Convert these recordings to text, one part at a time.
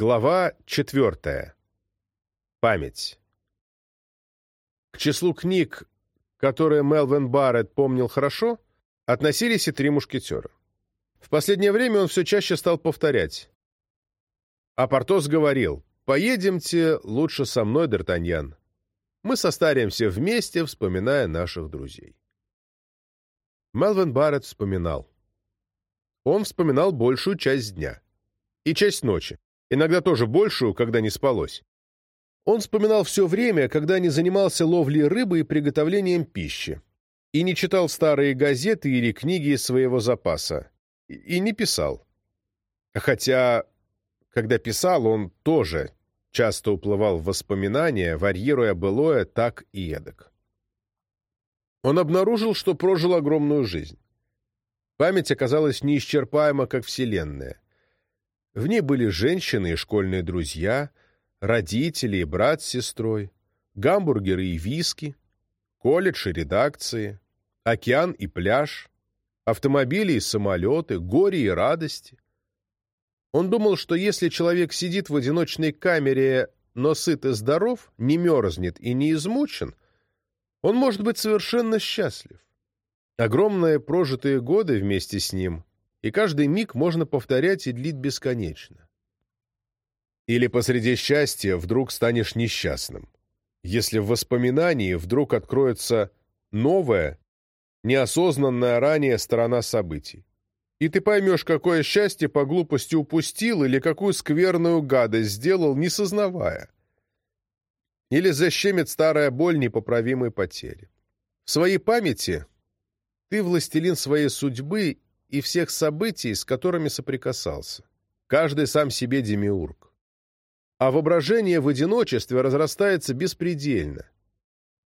Глава четвертая. Память. К числу книг, которые Мелвин Барретт помнил хорошо, относились и «Три мушкетера». В последнее время он все чаще стал повторять. А Портос говорил, «Поедемте лучше со мной, Д'Артаньян. Мы состаримся вместе, вспоминая наших друзей». Мелвин Барретт вспоминал. Он вспоминал большую часть дня и часть ночи иногда тоже большую, когда не спалось. Он вспоминал все время, когда не занимался ловлей рыбы и приготовлением пищи, и не читал старые газеты или книги из своего запаса, и не писал. Хотя, когда писал, он тоже часто уплывал в воспоминания, варьируя былое так и эдак. Он обнаружил, что прожил огромную жизнь. Память оказалась неисчерпаема, как Вселенная. В ней были женщины и школьные друзья, родители и брат с сестрой, гамбургеры и виски, колледж и редакции, океан и пляж, автомобили и самолеты, горе и радости. Он думал, что если человек сидит в одиночной камере, но сыт и здоров, не мерзнет и не измучен, он может быть совершенно счастлив. Огромные прожитые годы вместе с ним и каждый миг можно повторять и длить бесконечно. Или посреди счастья вдруг станешь несчастным, если в воспоминании вдруг откроется новая, неосознанная ранее сторона событий. И ты поймешь, какое счастье по глупости упустил или какую скверную гадость сделал, не сознавая. Или защемит старая боль непоправимой потери. В своей памяти ты властелин своей судьбы и всех событий, с которыми соприкасался. Каждый сам себе демиург. А воображение в одиночестве разрастается беспредельно.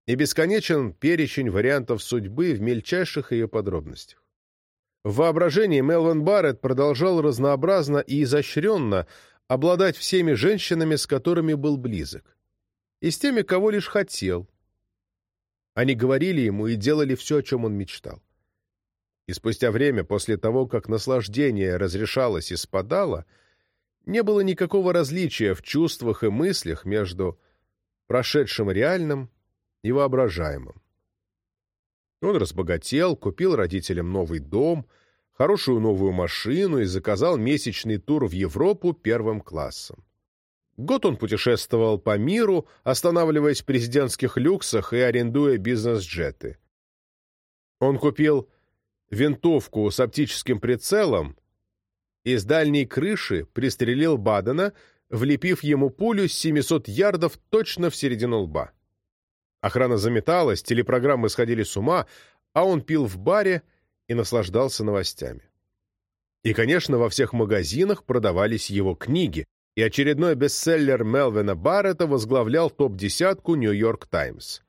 И бесконечен перечень вариантов судьбы в мельчайших ее подробностях. В воображении Мелвин Барретт продолжал разнообразно и изощренно обладать всеми женщинами, с которыми был близок, и с теми, кого лишь хотел. Они говорили ему и делали все, о чем он мечтал и спустя время, после того, как наслаждение разрешалось и спадало, не было никакого различия в чувствах и мыслях между прошедшим реальным и воображаемым. Он разбогател, купил родителям новый дом, хорошую новую машину и заказал месячный тур в Европу первым классом. Год он путешествовал по миру, останавливаясь в президентских люксах и арендуя бизнес-джеты. Он купил винтовку с оптическим прицелом и с дальней крыши пристрелил Бадена, влепив ему пулю с 700 ярдов точно в середину лба. Охрана заметалась, телепрограммы сходили с ума, а он пил в баре и наслаждался новостями. И, конечно, во всех магазинах продавались его книги, и очередной бестселлер Мелвина Баррета возглавлял топ-десятку «Нью-Йорк Таймс».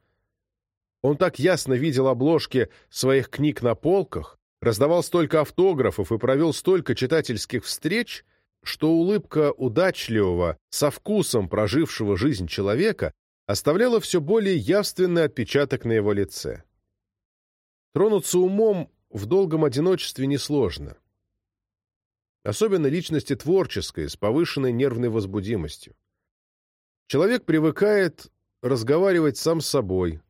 Он так ясно видел обложки своих книг на полках, раздавал столько автографов и провел столько читательских встреч, что улыбка удачливого, со вкусом прожившего жизнь человека оставляла все более явственный отпечаток на его лице. Тронуться умом в долгом одиночестве несложно. Особенно личности творческой, с повышенной нервной возбудимостью. Человек привыкает разговаривать сам с собой,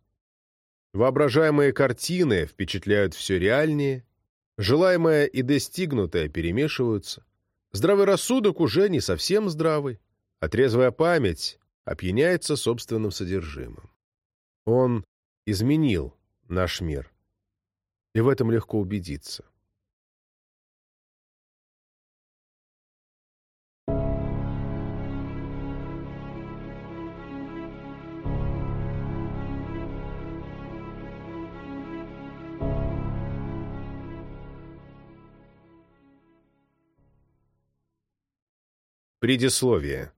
Воображаемые картины впечатляют все реальнее, желаемое и достигнутое перемешиваются. Здравый рассудок уже не совсем здравый, а трезвая память опьяняется собственным содержимым. Он изменил наш мир, и в этом легко убедиться. Предисловие.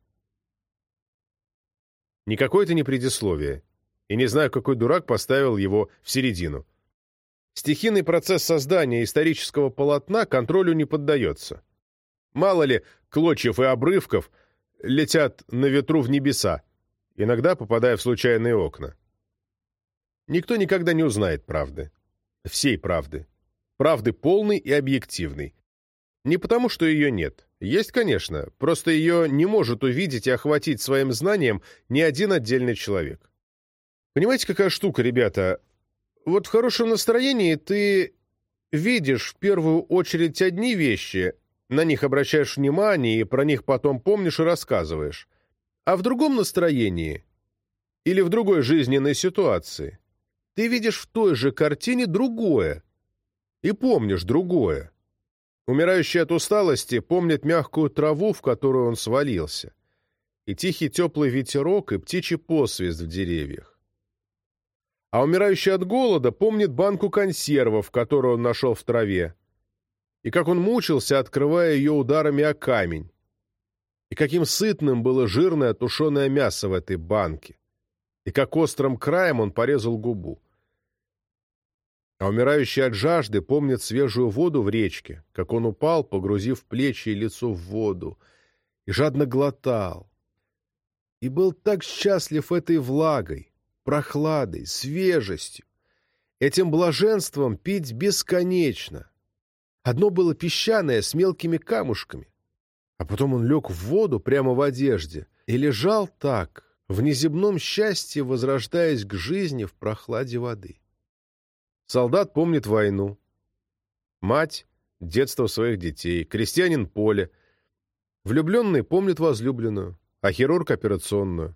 Никакое это не предисловие, и не знаю, какой дурак поставил его в середину. Стихийный процесс создания исторического полотна контролю не поддается. Мало ли клочьев и обрывков летят на ветру в небеса, иногда попадая в случайные окна. Никто никогда не узнает правды. Всей правды. Правды полной и объективной. Не потому, что ее нет. Есть, конечно, просто ее не может увидеть и охватить своим знанием ни один отдельный человек. Понимаете, какая штука, ребята? Вот в хорошем настроении ты видишь в первую очередь одни вещи, на них обращаешь внимание и про них потом помнишь и рассказываешь. А в другом настроении или в другой жизненной ситуации ты видишь в той же картине другое и помнишь другое. Умирающий от усталости помнит мягкую траву, в которую он свалился, и тихий теплый ветерок, и птичий посвист в деревьях. А умирающий от голода помнит банку консервов, которую он нашел в траве, и как он мучился, открывая ее ударами о камень, и каким сытным было жирное тушеное мясо в этой банке, и как острым краем он порезал губу. А умирающий от жажды помнит свежую воду в речке, как он упал, погрузив плечи и лицо в воду, и жадно глотал. И был так счастлив этой влагой, прохладой, свежестью, этим блаженством пить бесконечно. Одно было песчаное с мелкими камушками, а потом он лег в воду прямо в одежде и лежал так, в неземном счастье, возрождаясь к жизни в прохладе воды. Солдат помнит войну. Мать — детство своих детей. Крестьянин — поле. Влюбленный помнит возлюбленную, а хирург — операционную.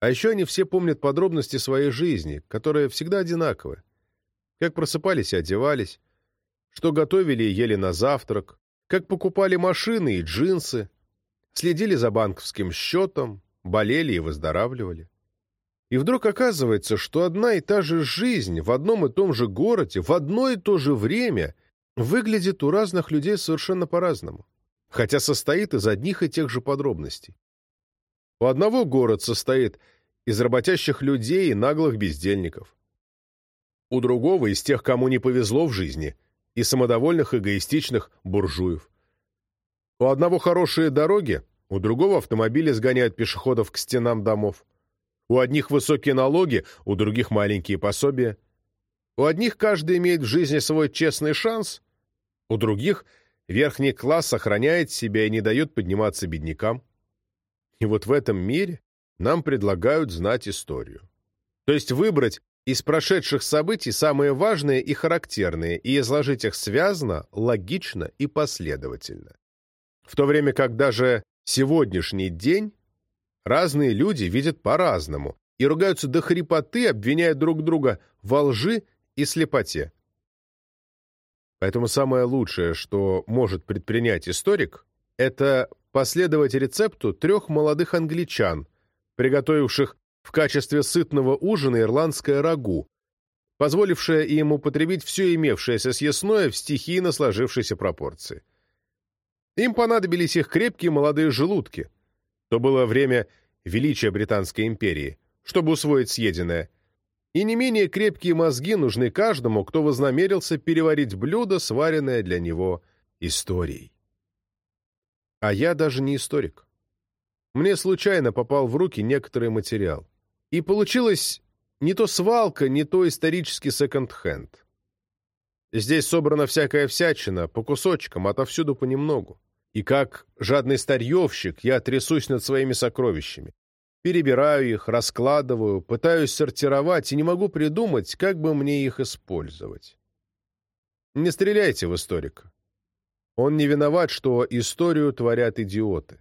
А еще они все помнят подробности своей жизни, которые всегда одинаковы. Как просыпались и одевались, что готовили и ели на завтрак, как покупали машины и джинсы, следили за банковским счетом, болели и выздоравливали. И вдруг оказывается, что одна и та же жизнь в одном и том же городе в одно и то же время выглядит у разных людей совершенно по-разному, хотя состоит из одних и тех же подробностей. У одного город состоит из работящих людей и наглых бездельников. У другого из тех, кому не повезло в жизни, и самодовольных эгоистичных буржуев. У одного хорошие дороги, у другого автомобили сгоняют пешеходов к стенам домов. У одних высокие налоги, у других маленькие пособия. У одних каждый имеет в жизни свой честный шанс, у других верхний класс сохраняет себя и не дает подниматься беднякам. И вот в этом мире нам предлагают знать историю. То есть выбрать из прошедших событий самые важные и характерные и изложить их связно, логично и последовательно. В то время как даже сегодняшний день Разные люди видят по-разному и ругаются до хрипоты, обвиняя друг друга во лжи и слепоте. Поэтому самое лучшее, что может предпринять историк, это последовать рецепту трех молодых англичан, приготовивших в качестве сытного ужина ирландское рагу, позволившее им употребить все имевшееся съестное в стихийно сложившейся пропорции. Им понадобились их крепкие молодые желудки – то было время величия Британской империи, чтобы усвоить съеденное. И не менее крепкие мозги нужны каждому, кто вознамерился переварить блюдо, сваренное для него историей. А я даже не историк. Мне случайно попал в руки некоторый материал. И получилось не то свалка, не то исторический секонд-хенд. Здесь собрана всякая всячина, по кусочкам, отовсюду понемногу. И как жадный старьевщик я трясусь над своими сокровищами. Перебираю их, раскладываю, пытаюсь сортировать и не могу придумать, как бы мне их использовать. Не стреляйте в историка. Он не виноват, что историю творят идиоты.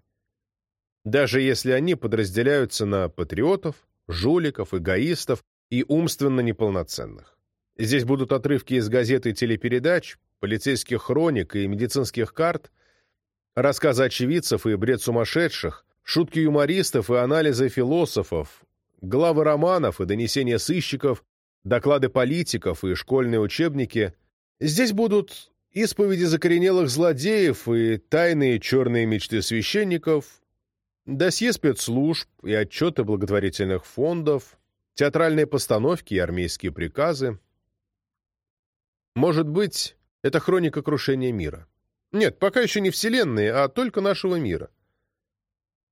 Даже если они подразделяются на патриотов, жуликов, эгоистов и умственно неполноценных. Здесь будут отрывки из газет и телепередач, полицейских хроник и медицинских карт, Рассказы очевидцев и бред сумасшедших, шутки юмористов и анализы философов, главы романов и донесения сыщиков, доклады политиков и школьные учебники. Здесь будут исповеди закоренелых злодеев и тайные черные мечты священников, досье спецслужб и отчеты благотворительных фондов, театральные постановки и армейские приказы. Может быть, это хроника крушения мира. Нет, пока еще не Вселенной, а только нашего мира.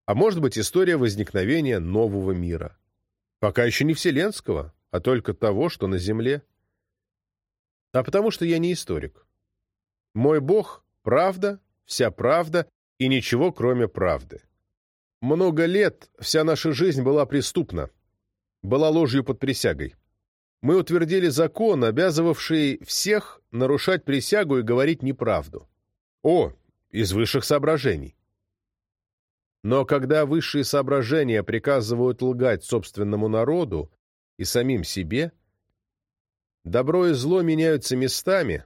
А может быть, история возникновения нового мира. Пока еще не Вселенского, а только того, что на Земле. А потому что я не историк. Мой бог Правда, вся правда и ничего, кроме правды. Много лет вся наша жизнь была преступна, была ложью под присягой. Мы утвердили закон, обязывавший всех нарушать присягу и говорить неправду. О, из высших соображений. Но когда высшие соображения приказывают лгать собственному народу и самим себе, добро и зло меняются местами,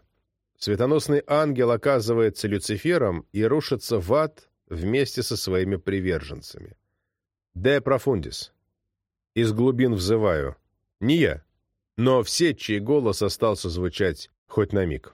светоносный ангел оказывается Люцифером и рушится в ад вместе со своими приверженцами. «De profundis». Из глубин взываю. Не я, но все, чей голос остался звучать хоть на миг.